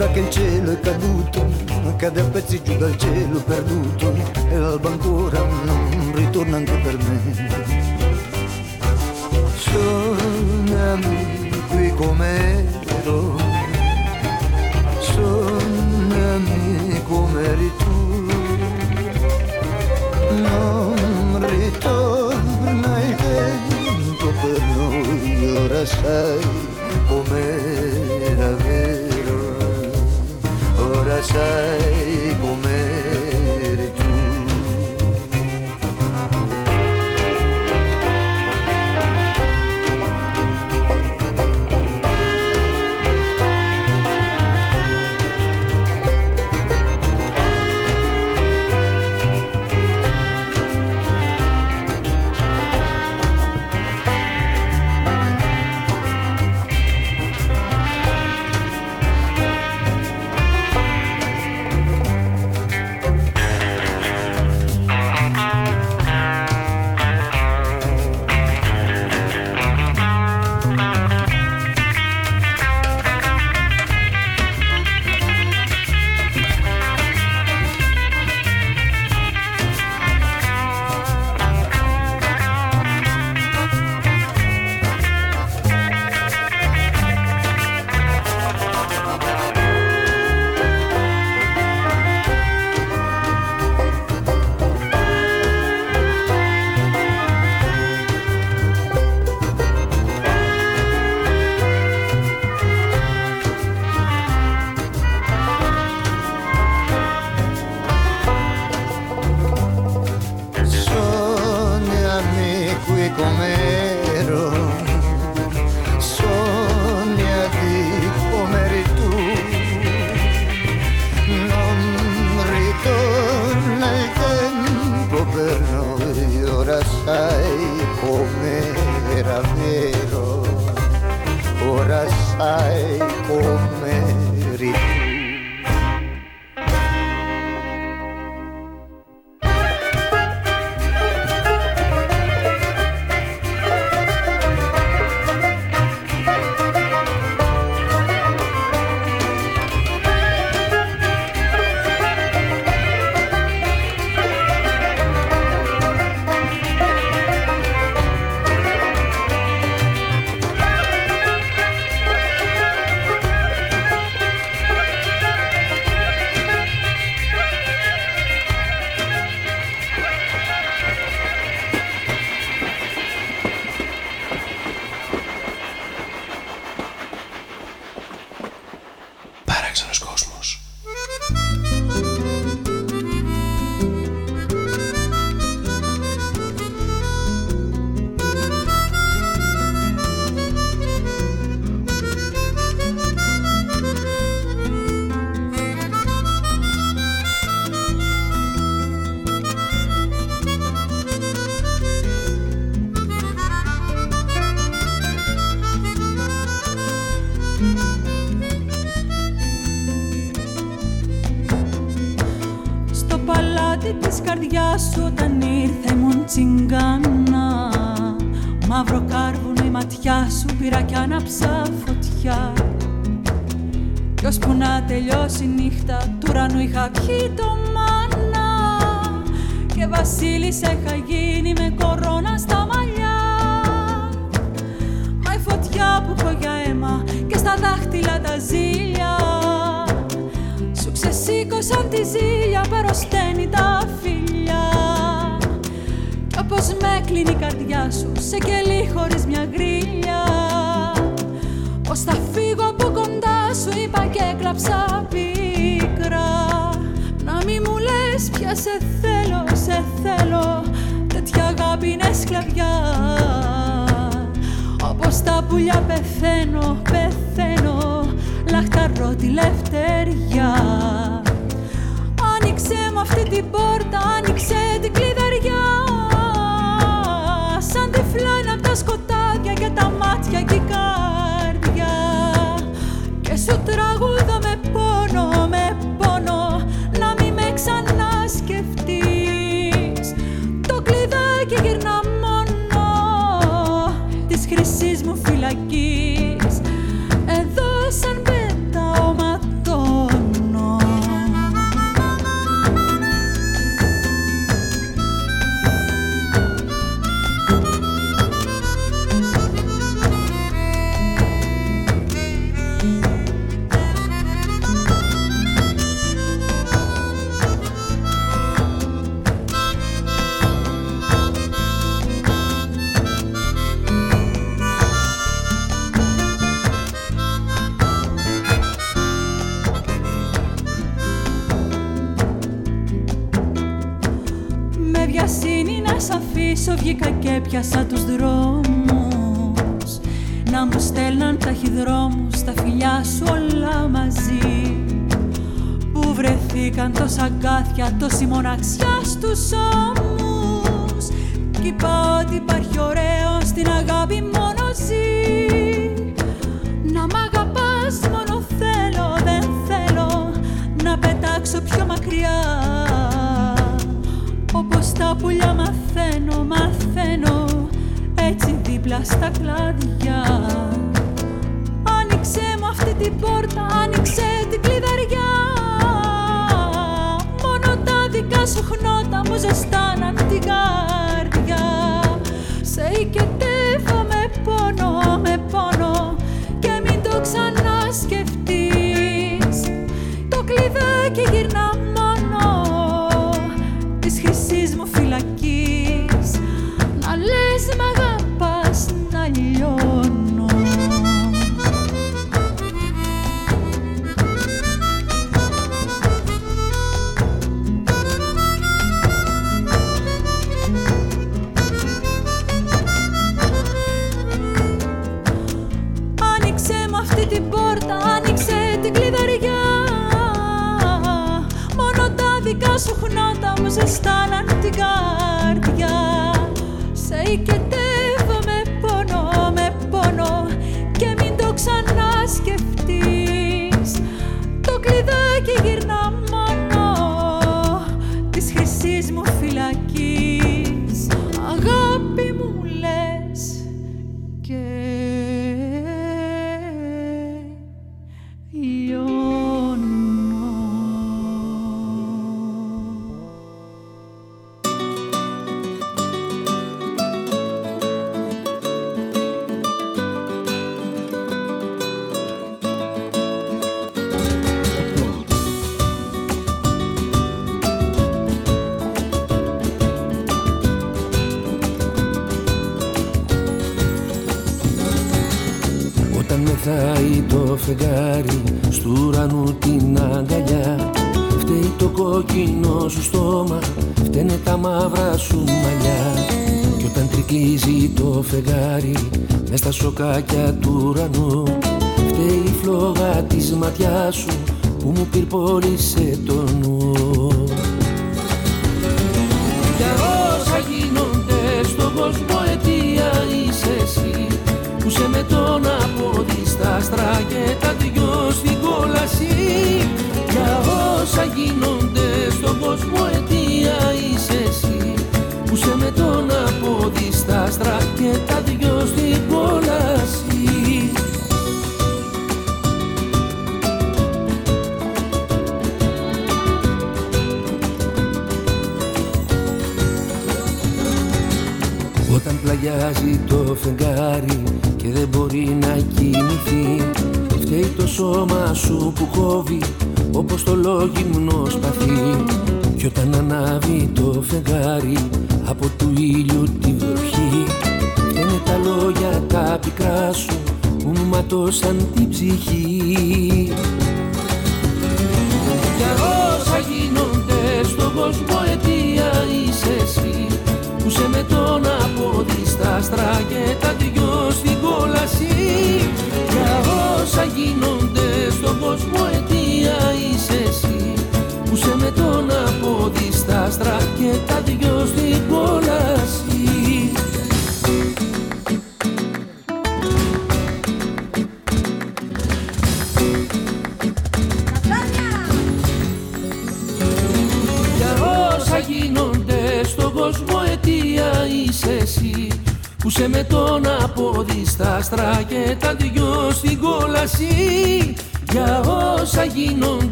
ora che il cielo è caduto, cade a pezzi giù dal cielo perduto. Πιάσα τους στα κλάδια Άνοιξε μου αυτή την πόρτα, άνοιξε την κλειδαριά. Μόνο τα δικά σου χνότα μου ζεστάναν την καρδιά Σε again.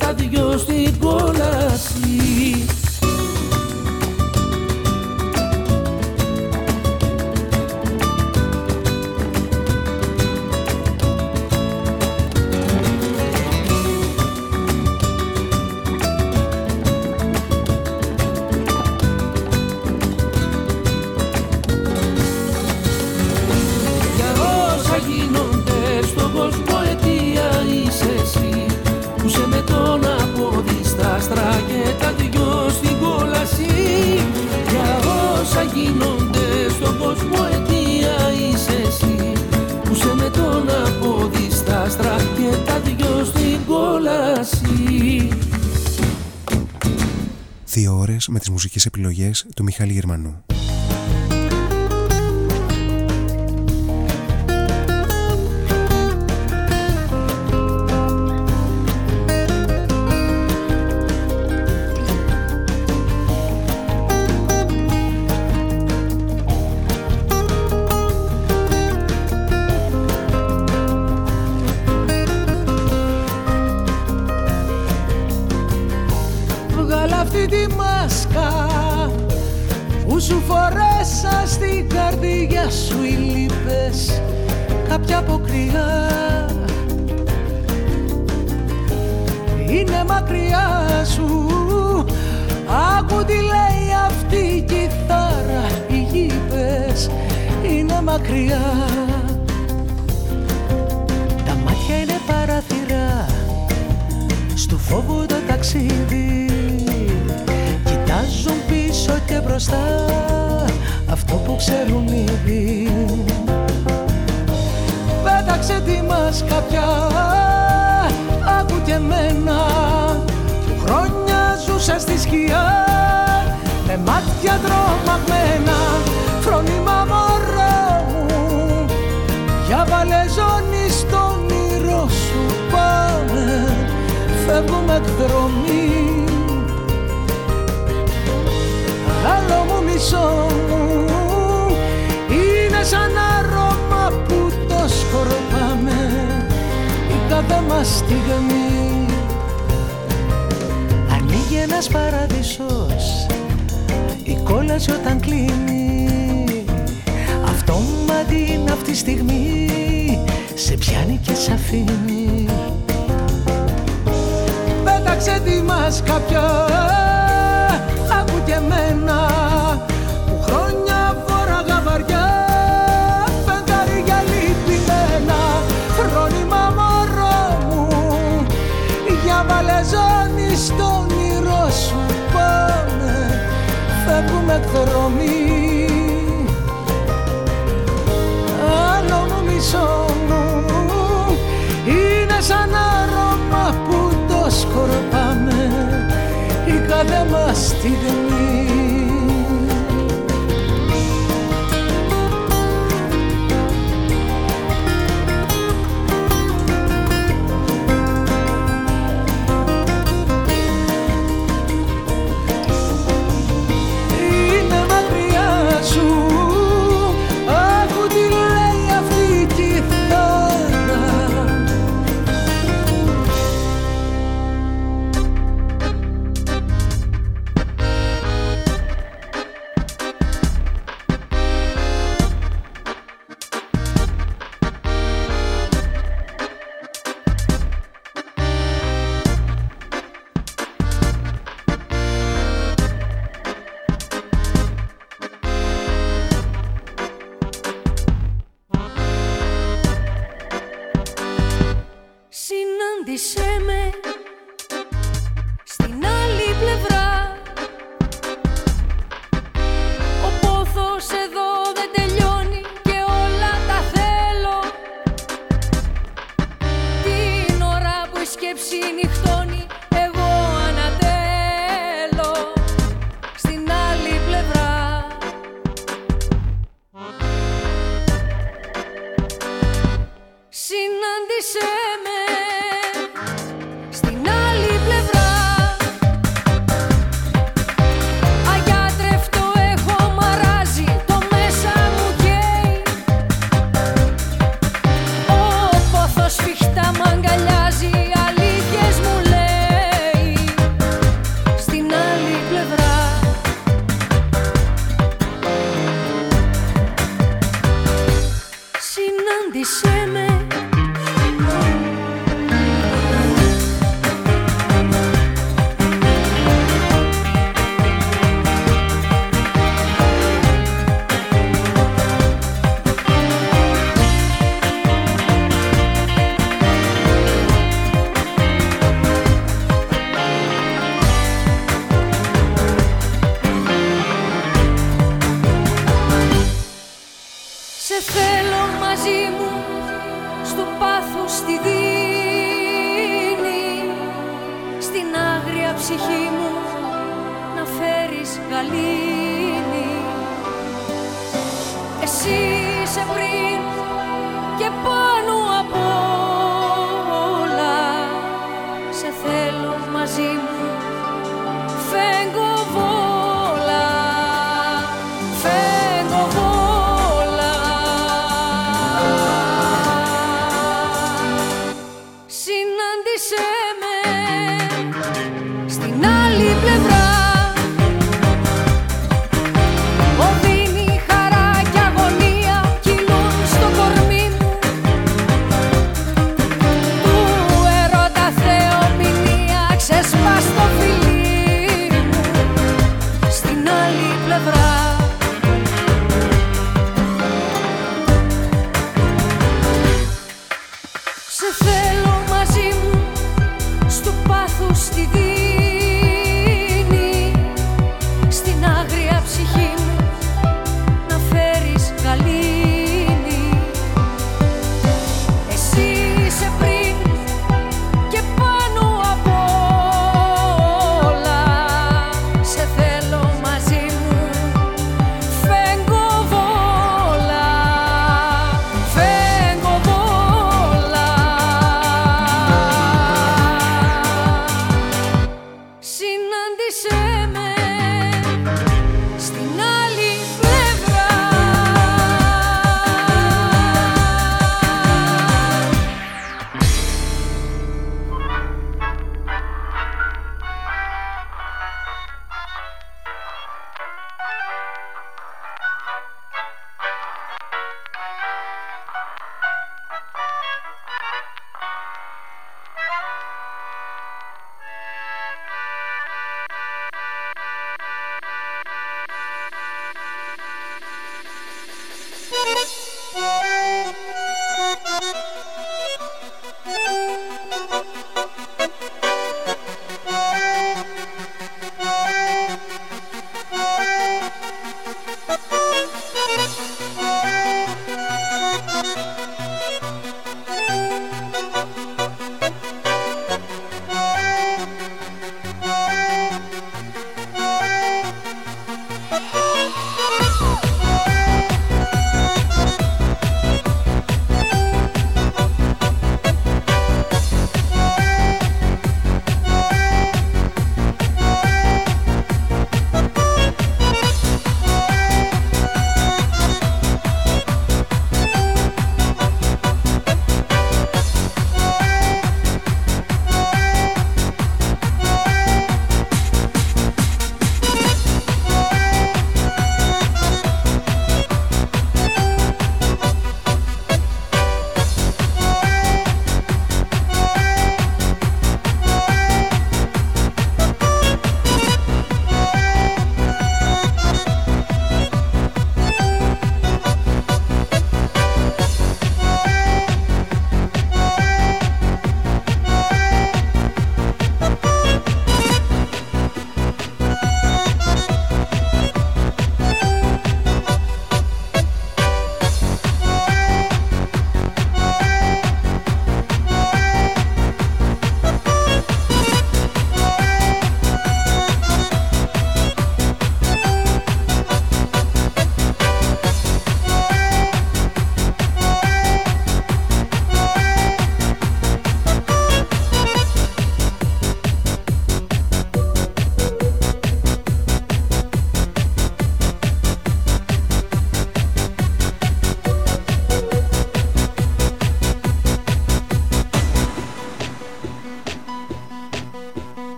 Άστρα και του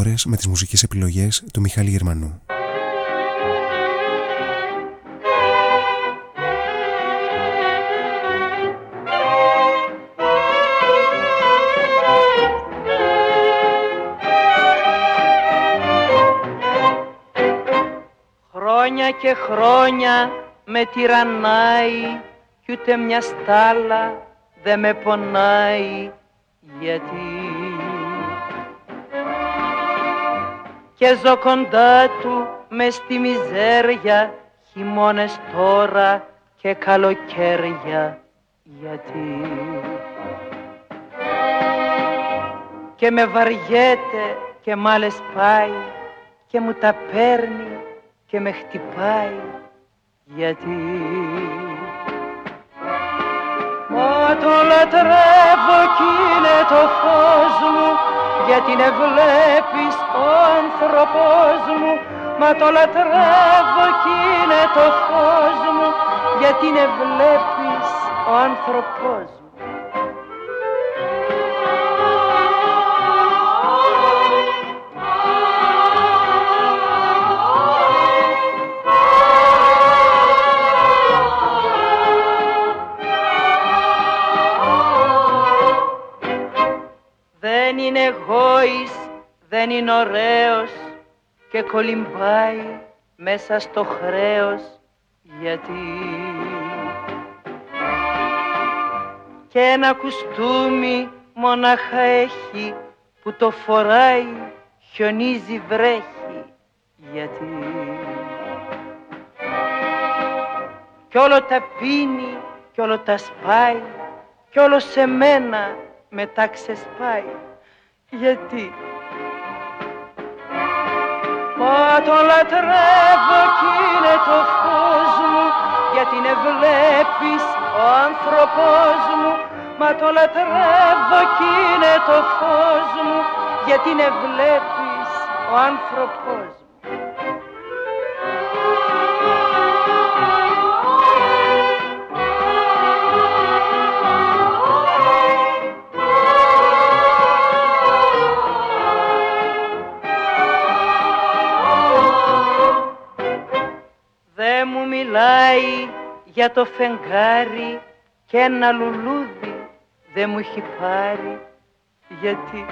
Μιχάλη Γερμανού. με τις μουσικές επιλογές του Μιχάλη Γερμανού. Χρόνια και χρόνια με τυραννάει κι ούτε μια στάλα δεν με πονάει γιατί και ζω κοντά του μες στη μιζέρια χειμώνες τώρα και καλοκαίρια. Γιατί; Και με βαριέται και μ' άλλες πάει και μου τα παίρνει και με χτυπάει. Γιατί; Μα το λατρεύω κι είναι το φως μου γιατί ne βλέπεις ο άνθρωπός μου. Μα το λατρεύω κι είναι το φως μου. Γιατί ne βλέπεις ο άνθρωπός μου Δεν είναι γόης, δεν είναι ωραίος και κολυμπάει μέσα στο χρέος γιατί. Και ένα κουστούμι μονάχα έχει που το φοράει χιονίζει βρέχει γιατί. Κι όλο τα πίνει κι όλο τα σπάει κι όλο σε μένα μετά ξεσπάει γιατί; Μα το λατρεύω κι είναι το φως μου γιατί είναι βλέπεις ο άνθρωπός μου. Μα το λατρεύω κι είναι το φως μου γιατί είναι βλέπεις ο άνθρωπός μου μιλάει για το φεγγάρι και ένα λουλούδι δεν μου έχει πάρει. Γιατί;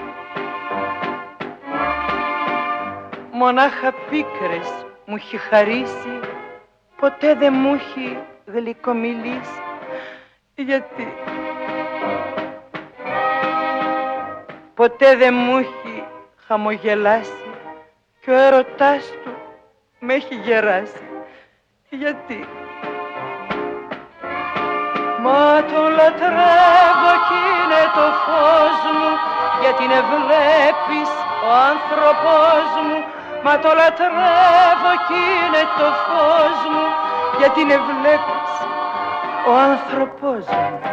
Μονάχα πίκρες μου έχει χαρίσει ποτέ δεν μου έχει γλυκομιλήσει. Γιατί; Ποτέ δεν μου έχει χαμογελάσει και ο έρωτάς του με έχει γεράσει γιατί; Μα το λατρεύω κι είναι το φως μου γιατί είναι βλέπεις ο άνθρωπός μου. Μα το λατρεύω κι είναι το φως μου γιατί είναι βλέπεις ο άνθρωπός μου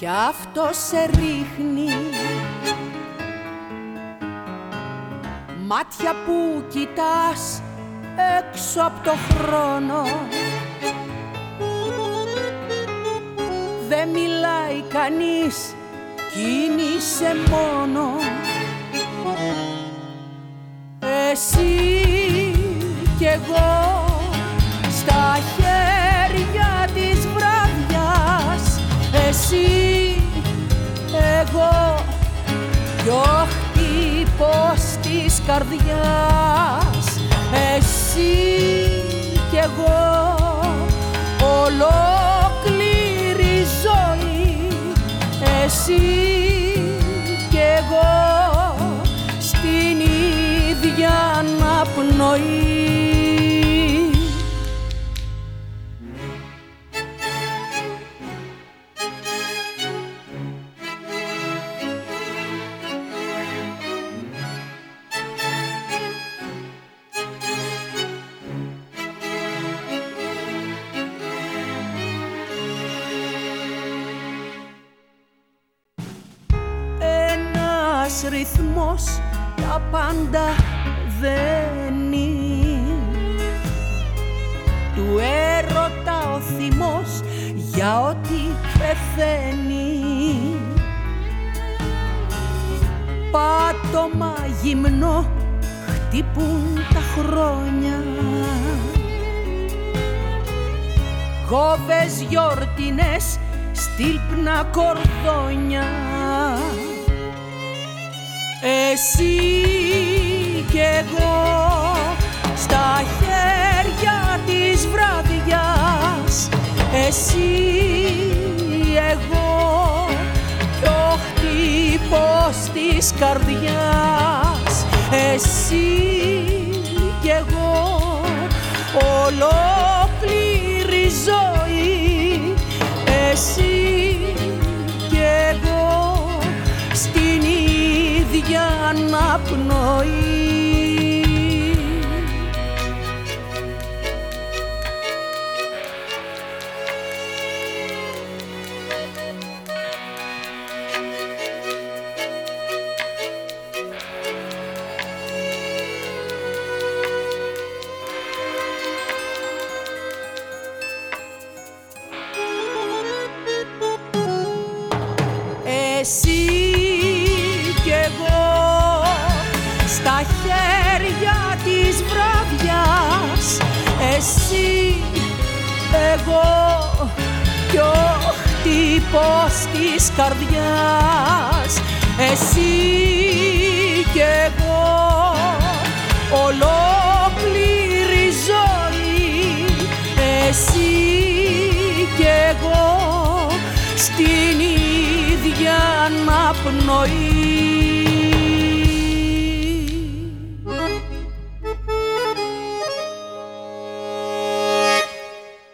κι αυτό σε ρίχνει. Μάτια που κοιτάς έξω από το χρόνο. Δεν μιλάει κανείς, κίνησε μόνο. για ό,τι πεθαίνει. Πάτωμα γυμνό χτύπουν τα χρόνια. Κόβες γιορτινές στυλπνα κορδόνια. Εσύ κι εγώ στα χέρια της βραδιάς εσύ εγώ κι ο χτύπος της καρδιάς. Εσύ κι εγώ ολόκληρη ζωή. Εσύ κι εγώ στην ίδια αναπνοή. εσύ και εγώ ολόκληρη ζωή εσύ και εγώ στην ίδια αναπνοή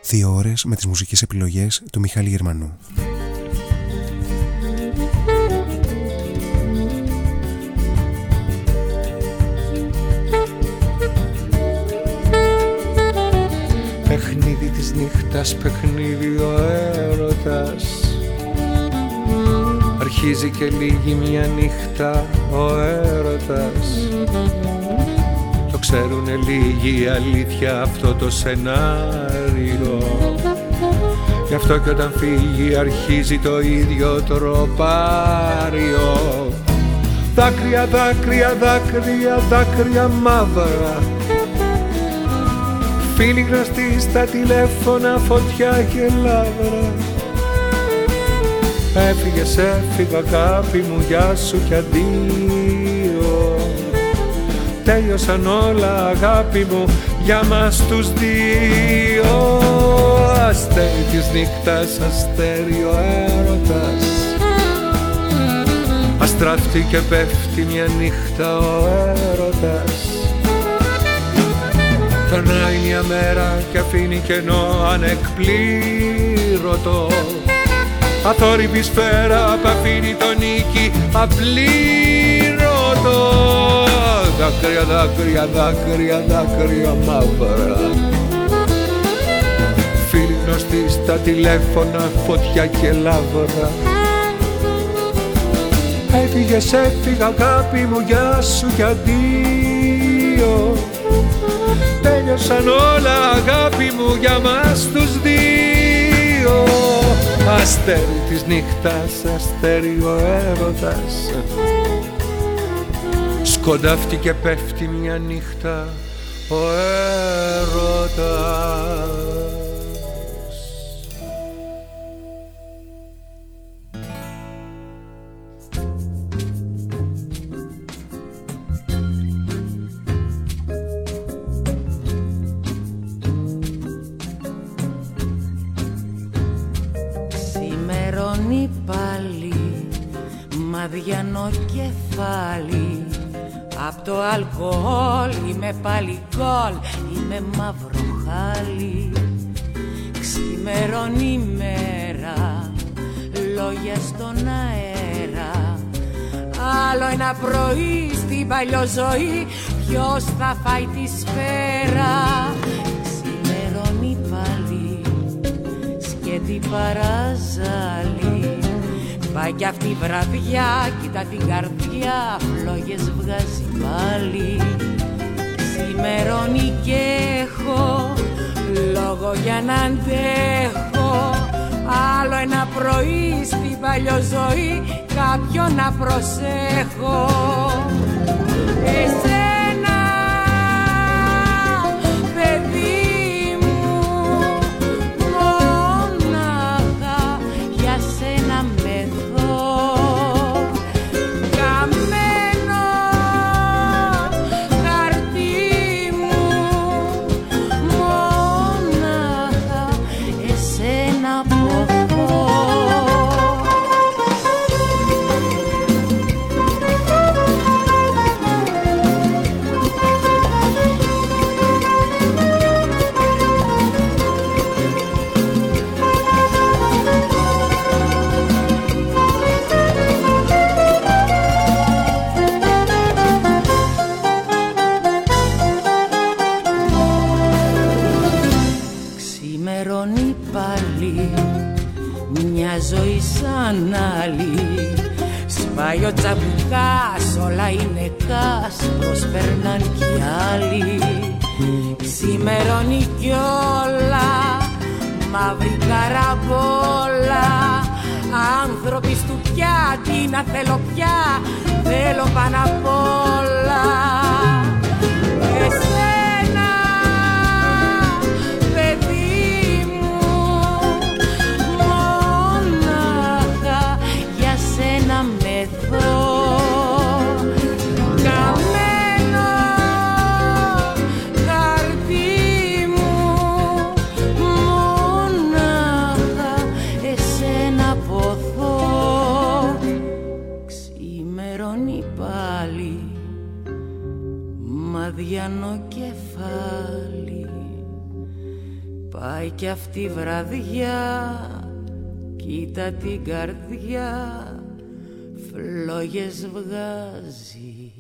Δύο ώρες με τις μουσικές επιλογές του Μιχάλη Γερμανού. Νύχτας, παιχνίδι ο έρωτας. Αρχίζει και λίγη μια νύχτα ο έρωτας. Το ξέρουνε λίγοι αλήθεια αυτό το σενάριο. Γι' αυτό και όταν φύγει αρχίζει το ίδιο τροπάριο. Δάκρυα, δάκρυα, δάκρυα, δάκρυα μαύρα Φίλοι γνωστοί στα τηλέφωνα, φωτιά και λάβρα Έφυγες, έφυγα αγάπη μου, γεια σου κι αντίο. Τέλειωσαν όλα αγάπη μου, για μας τους δύο. Αστέρι της νύχτας, αστέρι ο έρωτας. Αστράφτει και πέφτει μια νύχτα ο έρωτας Περνάει μια μέρα και αφήνει κενό ανεκπλήρωτο. Αθόρυβη σφαίρα που αφήνει το νίκη απλήρωτο. Δάκρυα, δάκρυα, δάκρυα, δάκρυα μαύρα. Φίλοι γνωστοί στα τηλέφωνα, φωτιά και λάβρα. Έφυγες, έφυγα αγάπη μου, γεια σου κι αντίο Τέλειωσαν όλα αγάπη μου για μας τους δύο. Αστέρι της νύχτας, αστέρι ο έρωτας. Σκοντάφτει και πέφτει μια νύχτα ο έρωτας αδιανό κεφάλι. Απ' το αλκοόλ είμαι πάλι γκολ Είμαι μαύρο χάλι. Ξημερώνει μέρα Λόγια στον αέρα. Άλλο ένα πρωί στην παλιό-ζωή Ποιος θα φάει τη σφαίρα. Ξημερώνει πάλι Σκέτη παραζάλι Πάει κι αυτή η βραδιά, κοίτα την καρδιά, φλόγες βγάζει πάλι. Σημερώνει και έχω λόγο για να αντέχω Άλλο ένα πρωί στην παλιό ζωή κάποιον να προσέχω Εσένα Πάει ο τσαμπουκάς, όλα είναι κας, προσπέρναν κι άλλοι. Σημερώνει κιόλα, μαύρη καραβόλα Άνθρωποι στου πια, τι να θέλω πια, θέλω πάνω απ' όλα και αυτή βραδιά κοίτα την καρδιά φλόγες βγάζει.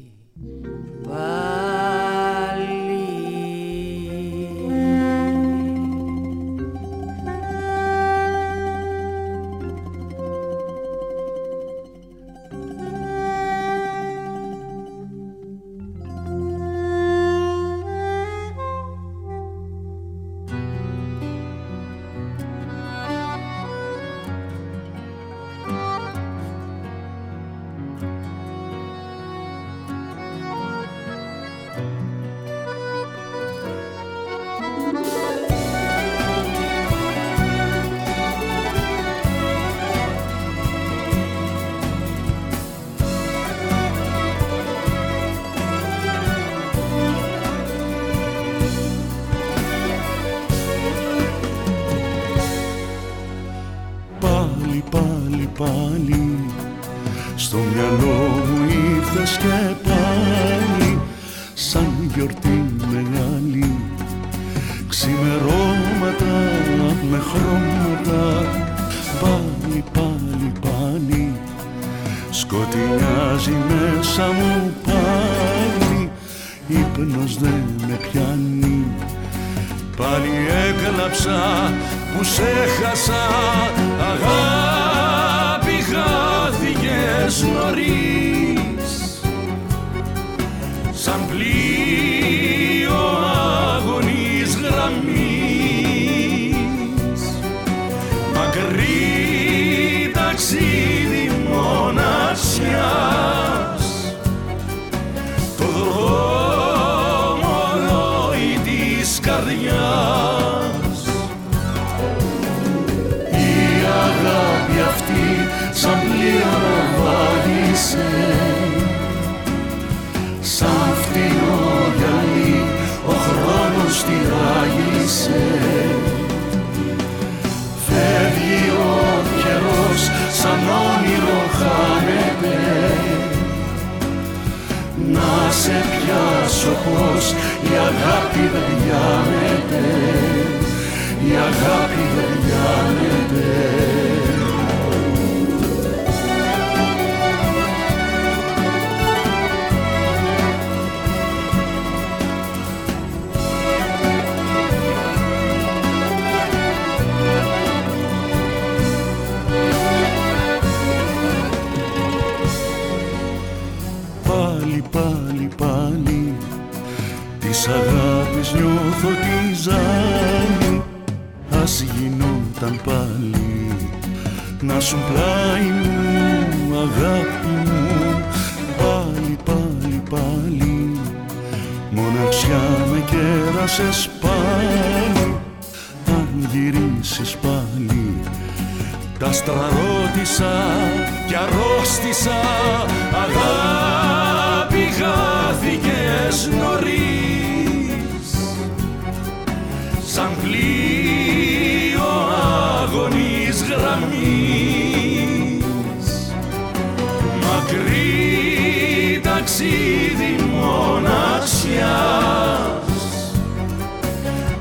ταξίδι μοναξιάς,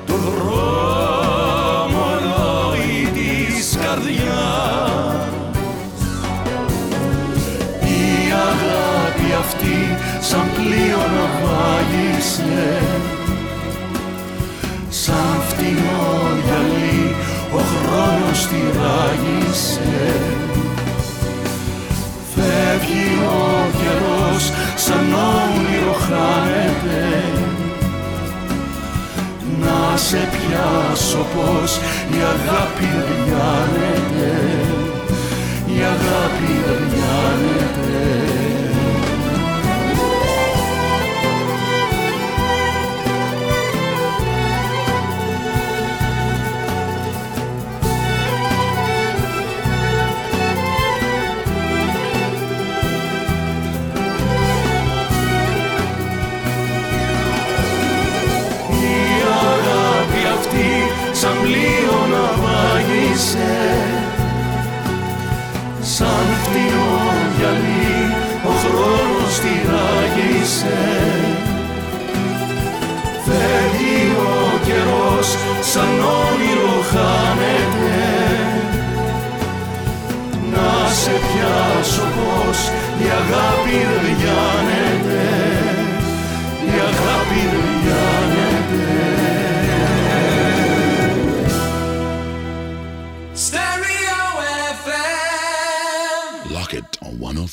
το δρόμο ρόη της καρδιάς. η αγάπη αυτή σαν πλοίο να βάγισε σαν φτηνό γυαλί ο χρόνος τη ράγισε φεύγει ο καιρός σαν όνειρο χάνεται. Να σε πιάσω πως η αγάπη αδειάνεται Η αγάπη αδειάνεται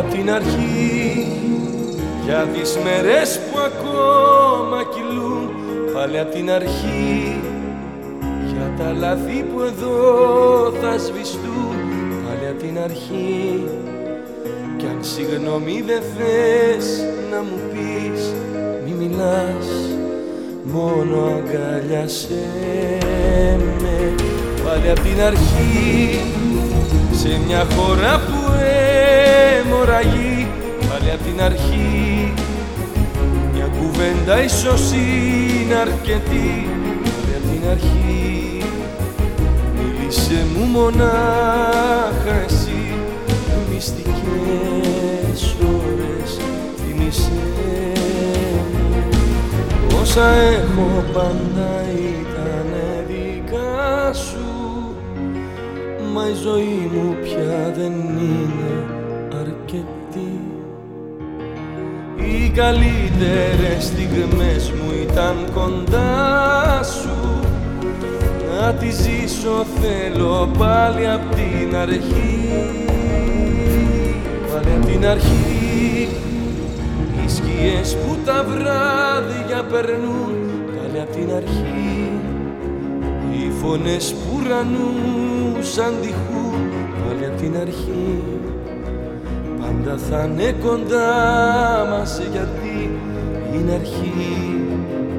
Απ' την αρχή για τις μέρες που ακόμα κυλούν. Πάλι απ' την αρχή για τα λάθη που εδώ θα σβηστούν. Πάλι απ' την αρχή Συγγνώμη δεν θες να μου πεις Μη μιλάς μόνο αγκαλιάσέ με. Πάλι απ' την αρχή σε μια χώρα που αιμορραγεί Πάλι απ' την αρχή. Μια κουβέντα ίσως είναι αρκετή Πάλι απ' την αρχή. Μίλησε μου μονάχα εσύ μυστικές Όσα έχω πάντα ήταν δικά σου Μα η ζωή μου πια δεν είναι Οι καλύτερες στιγμές μου ήταν κοντά σου. Να τη ζήσω θέλω πάλι απ' την αρχή. Πάλι απ' την αρχή. Οι σκιές που τα βράδια περνούν πάλι απ' την αρχή. Οι φωνές που ουρανού σαν τυχούν πάλι απ' την αρχή πάντα θα είναι κοντά μας γιατί είναι αρχή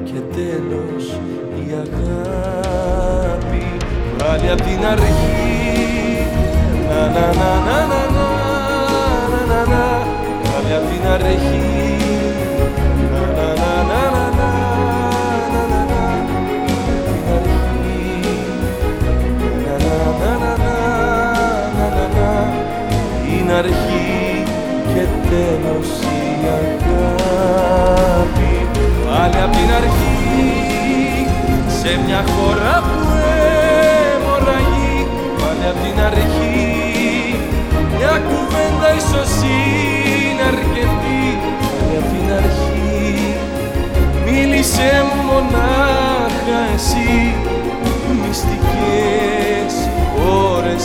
και τέλος η αγάπη. Πάλι απ' την αρχή. Να να να να να να να να. Πάλι απ' την αρχή τέλος η αγάπη. Πάλι απ' την αρχή σε μια χώρα που αιμορραγεί πάλι απ' την αρχή μια κουβέντα ίσως είναι αρκετή. Πάλι απ' την αρχή μίλησε μου μονάχα εσύ. Μυστικές ώρες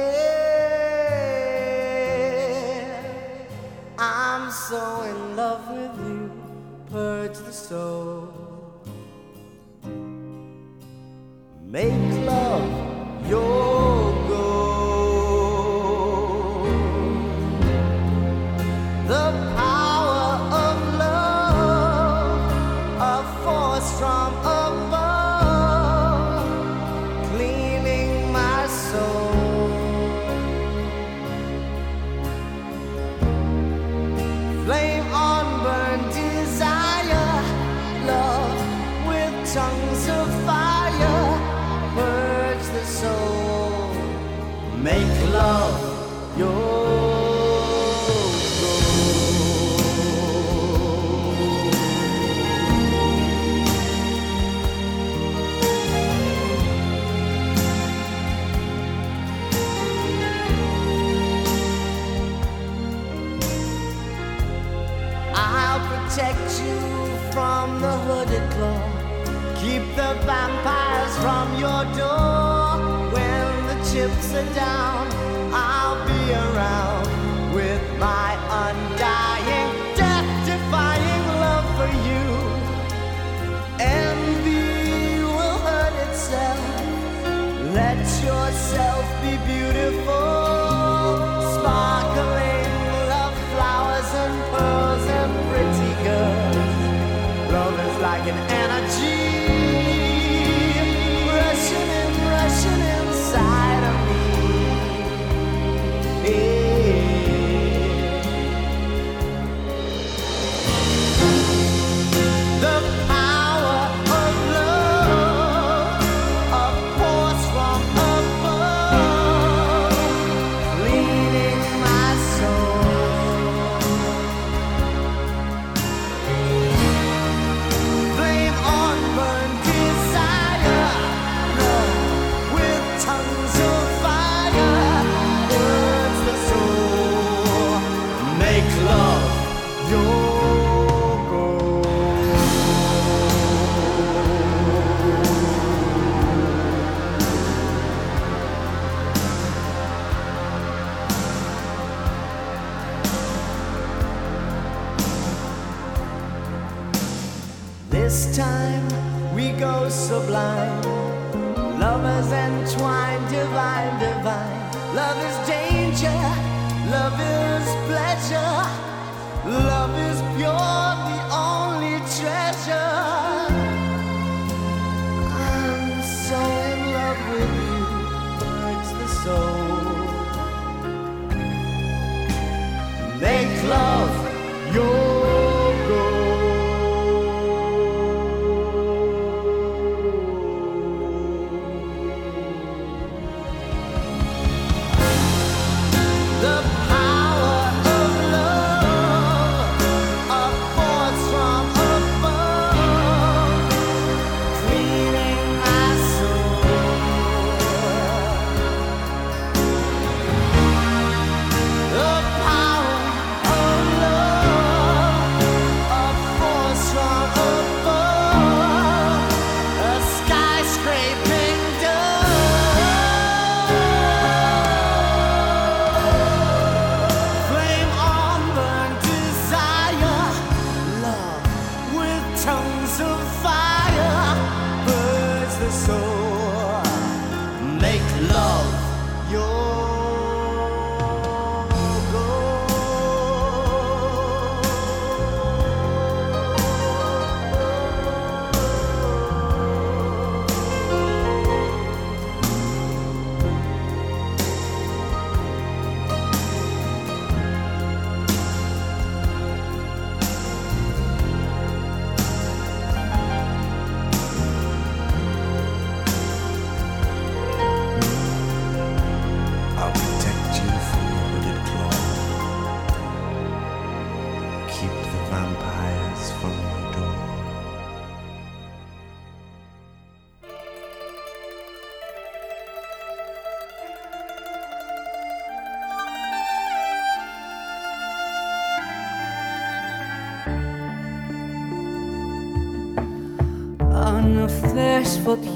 juist wat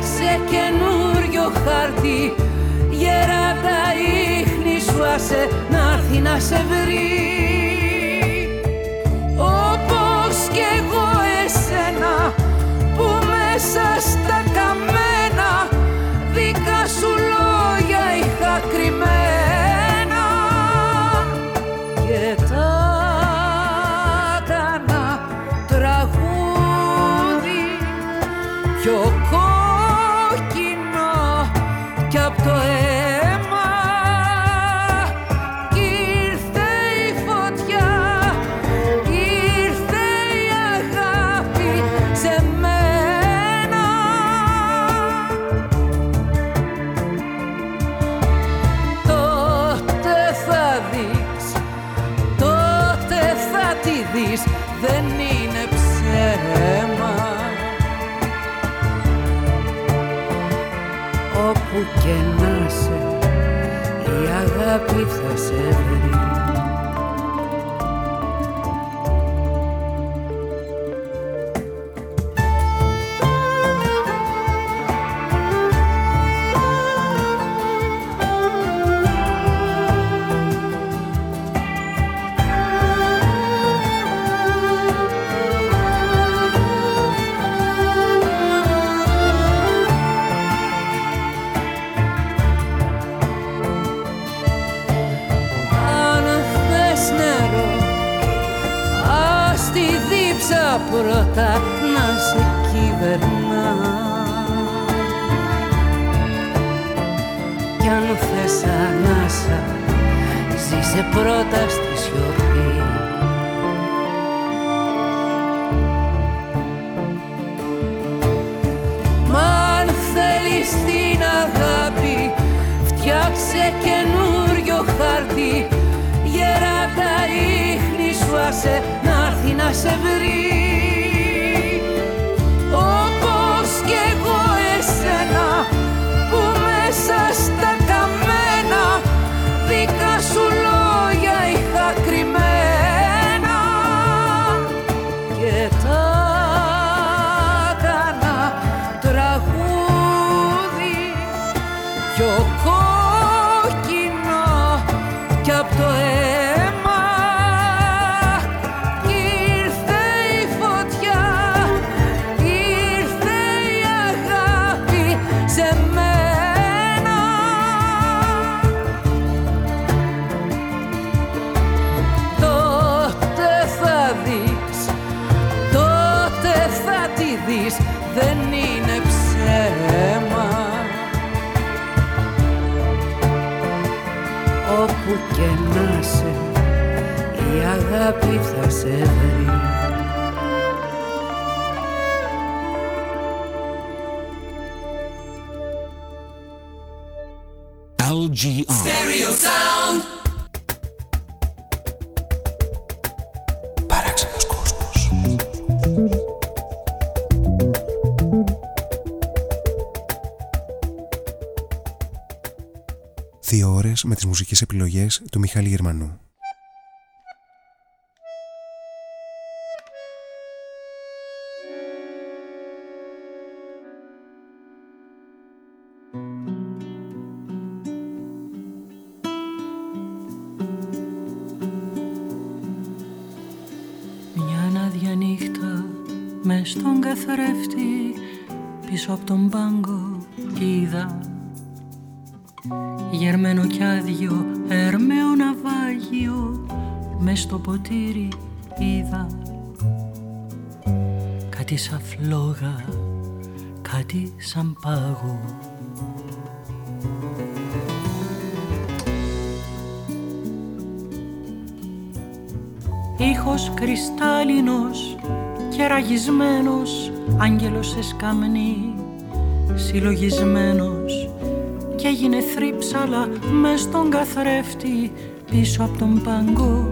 Φτιάξε καινούριο χάρτη Γερά τα ίχνη σου άσε Να'ρθει να σε βρει. Όπως κι εγώ εσένα Που μέσα στα σε, να να σε βρει. ξεβρει Stereo δύο ώρες με τις μουσικές επιλογές του Μιχάλη Γερμανού. Άγγελος σε σκαμνή συλλογισμένος. Και έγινε θρύψαλα μες στον καθρέφτη πίσω από τον παγκό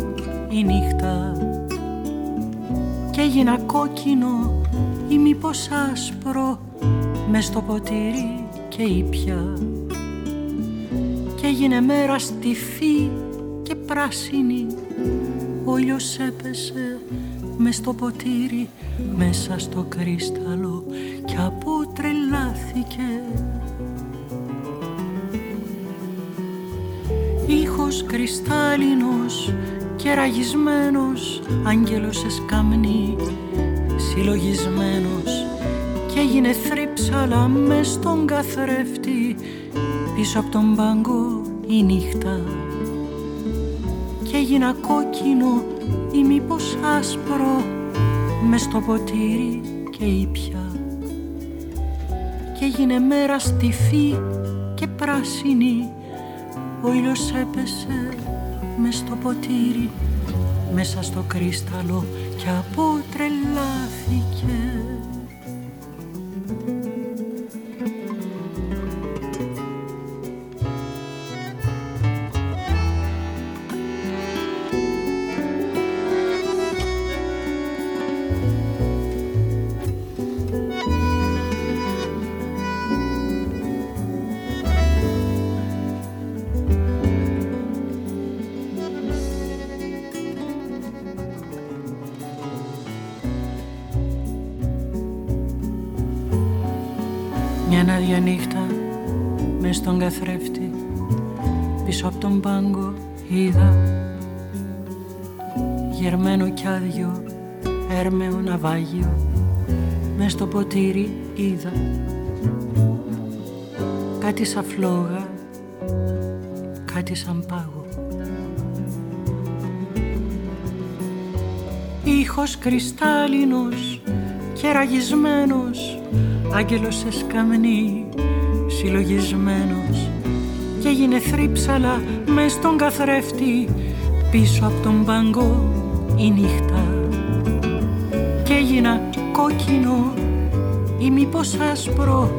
η νύχτα. Και έγινα κόκκινο ή μήπως άσπρο μες στο ποτήρι και ήπια και έγινε μέρα στιφή και πράσινη ο ήλιος έπεσε με στο ποτήρι μέσα στο κρίσταλο και αποτρελάθηκε ήχος κρυστάλλινος και ραγισμένος άγγελος σε σκαμνή συλλογισμένος και έγινε θρύψαλα μες στον καθρέφτη πίσω από τον πάγκο η νύχτα. Και έγινα κόκκινο ή μήπως άσπρο μες στο ποτήρι και ήπια. Και έγινε μέρα στιφή και πράσινη ο ήλιος έπεσε μες στο ποτήρι μέσα στο κρίσταλο και αποτρελάθηκε μες στο ποτήρι είδα. Κάτι σαν φλόγα κάτι σαν πάγο. Ήχος κρυστάλλινος και ραγισμένος άγγελος σε σκαμνή συλλογισμένος. Και έγινε θρύψαλα μες στον καθρέφτη πίσω από τον παγκό η νύχτα. Και έγινα κόκκινο ή μήπως άσπρο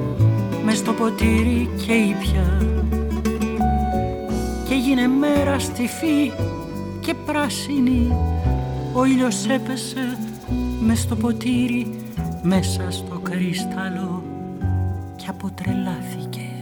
μες στο ποτήρι και ήπια και έγινε μέρα στιφή και πράσινη ο ήλιος έπεσε μες στο ποτήρι μέσα στο κρίσταλο και αποτρελάθηκε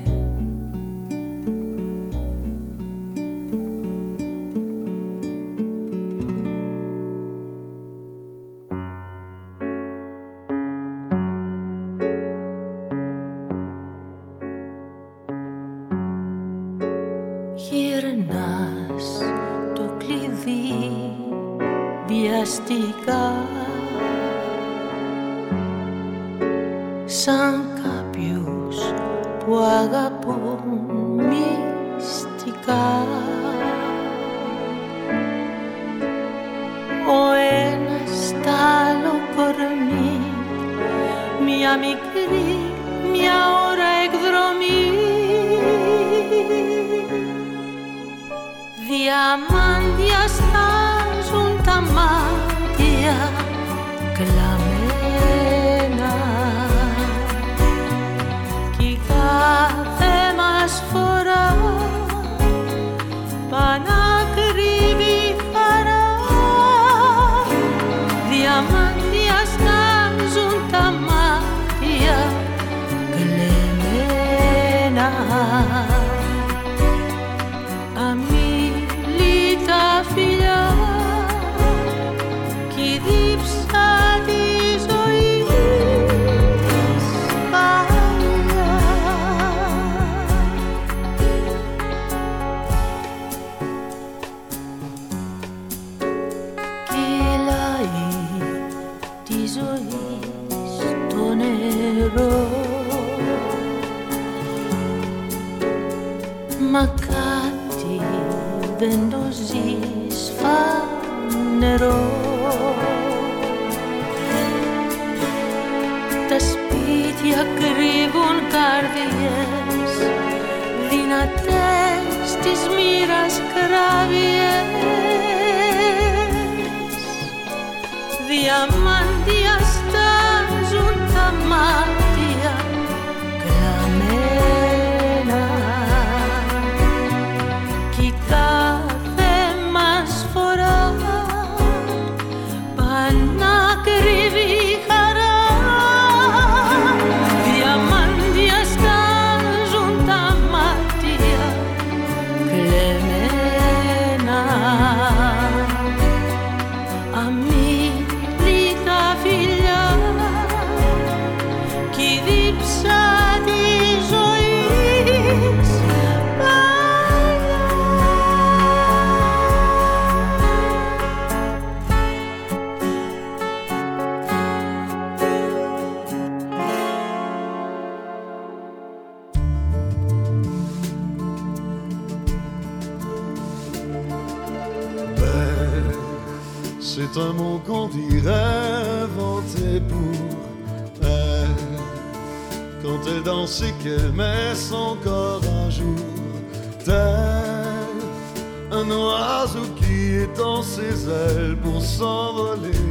qui étend ses ailes pour s'envoler.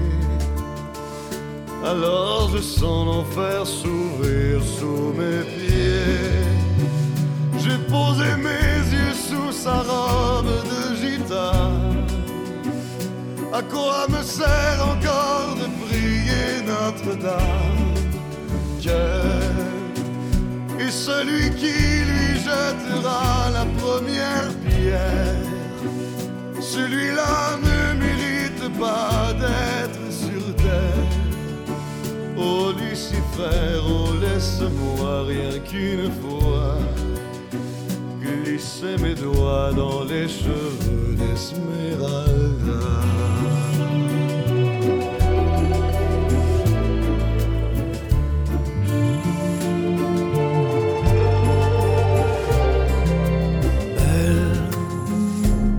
Alors je sens l'enfer s'ouvrir sous mes pieds. J'ai posé mes yeux sous sa robe de gitane. À quoi me sert encore de prier Notre-Dame? Cœur et celui qui lui jettera la première pierre? Celui-là ne mérite pas d'être sur terre. Oh Lucifer, oh laisse-moi rien qu'une fois glisser mes doigts dans les cheveux d'Esmeralda.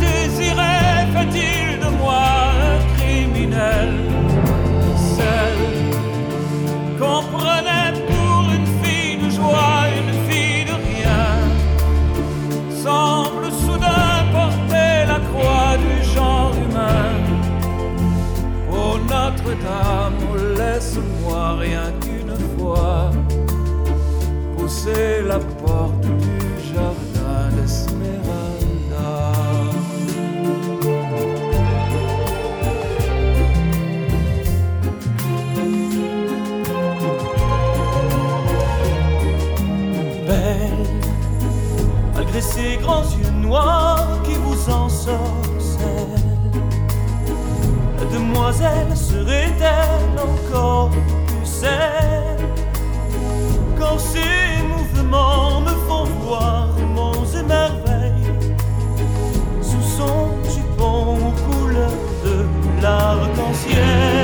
Désirait fait-il de moi un criminel? Celle qu'on prenait pour une fille de joie, une fille de rien. Semble soudain porter la croix du genre humain. Oh Notre-Dame, laisse-moi rien qu'une fois pousser la grands yeux noirs qui vous ensorcellent. La demoiselle serait-elle encore plus celle Quand ses mouvements me font voir monts et merveilles Sous son jupon aux couleurs de l'arc-en-ciel?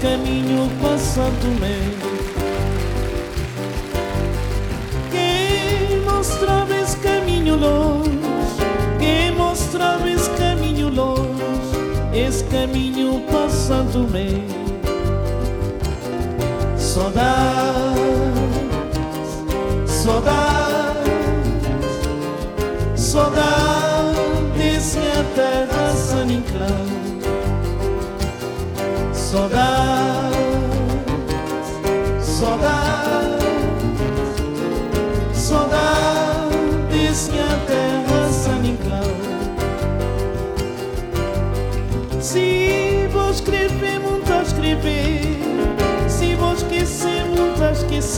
caminho passando meu Que mostrava esse caminho longe? Que mostrava esse caminho longe? Esse caminho passando meu Saudade, saudade, saudade Desse a terra San Inclán Saudade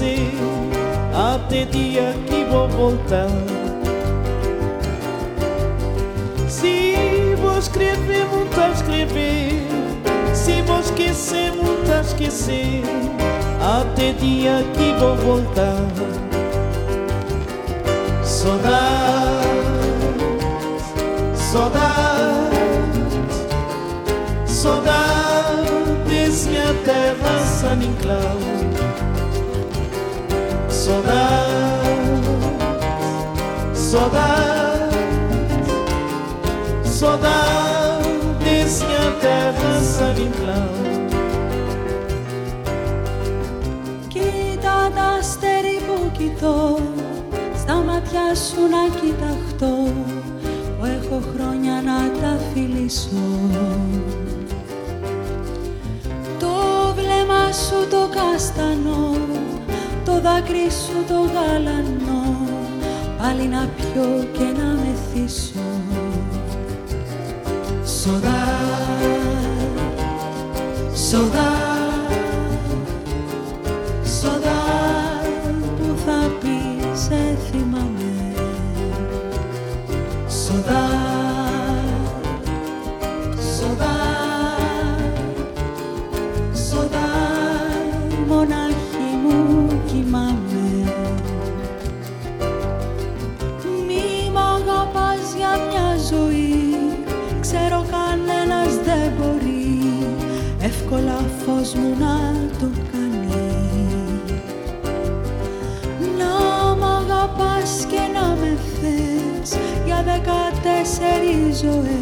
esquecer. Até dia que vou voltar. Se vou escrever, muito a escrever. Se vou esquecer, muito a esquecer. Até dia que vou voltar. Saudade, saudade, saudades minha terra San. Saudade, saudade, saudades minha terra San Inclau. Κοίτα τα αστέρι που κοιτώ Στα μάτια σου να κοιταχτώ Που έχω χρόνια να τα φιλήσω Το βλέμμα σου το καστανό Το δάκρυ σου το γαλανό Πάλι να πιω και να μεθύσω Saudade, saudade, so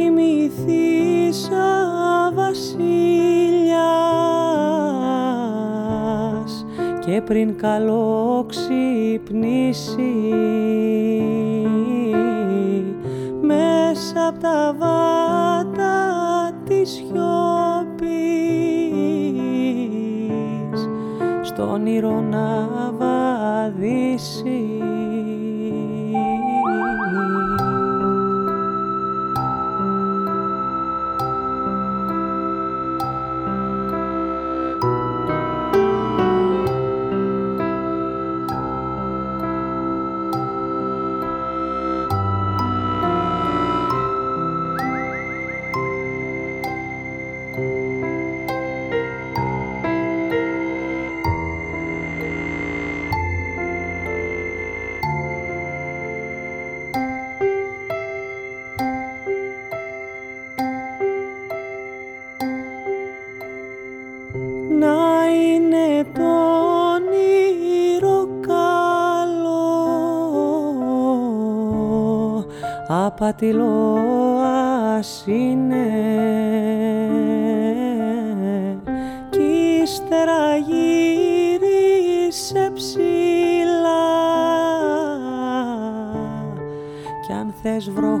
Να κοιμηθεί σαν βασιλιάς και πριν καλό ξυπνήσει μέσα από τα βάτα της σιωπής στο όνειρο να βαδίσει απατηλό ας είναι. Κι ύστερα γύρισε ψηλά. Κι αν θες βροχούλα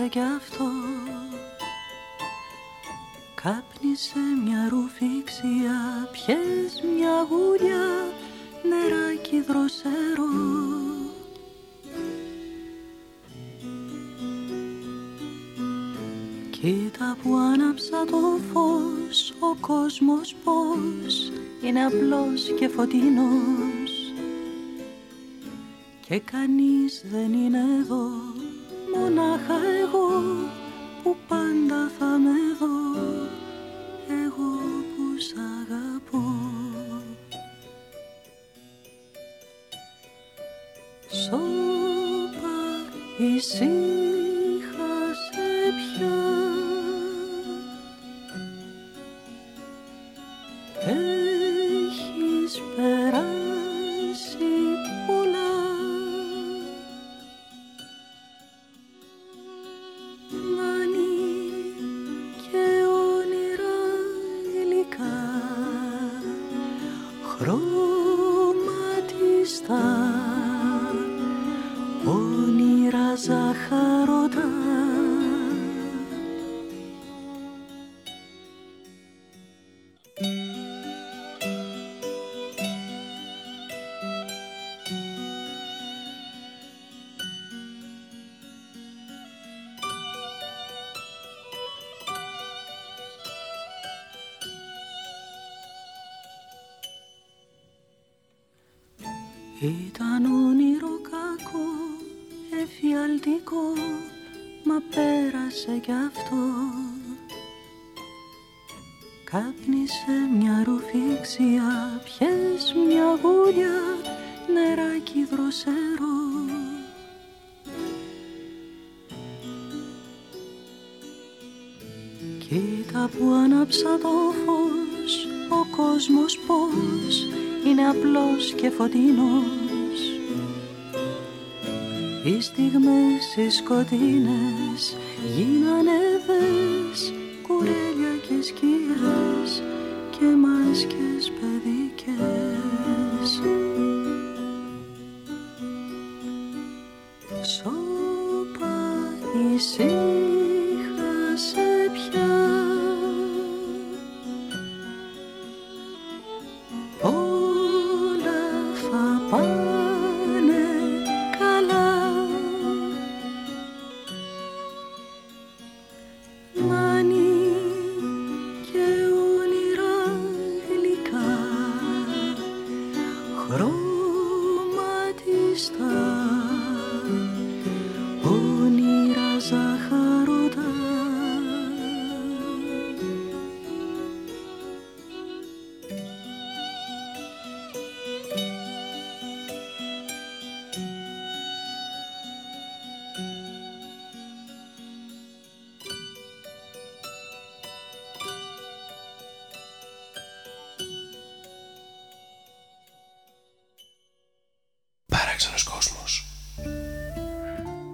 πέρασε κι αυτό. Κάπνισε μια ρουφήξια, πιες μια γουλιά, νεράκι δροσερό. Κοίτα που άναψα το φως, ο κόσμος πώς είναι απλός και φωτεινός. Και κανείς δεν είναι εδώ Μονάχα εγώ που πάντα θα με δω. Εγώ που σ' αγαπώ. Σώπα εσύ και φωτεινός Οι στιγμές οι σκοτεινές γίνανε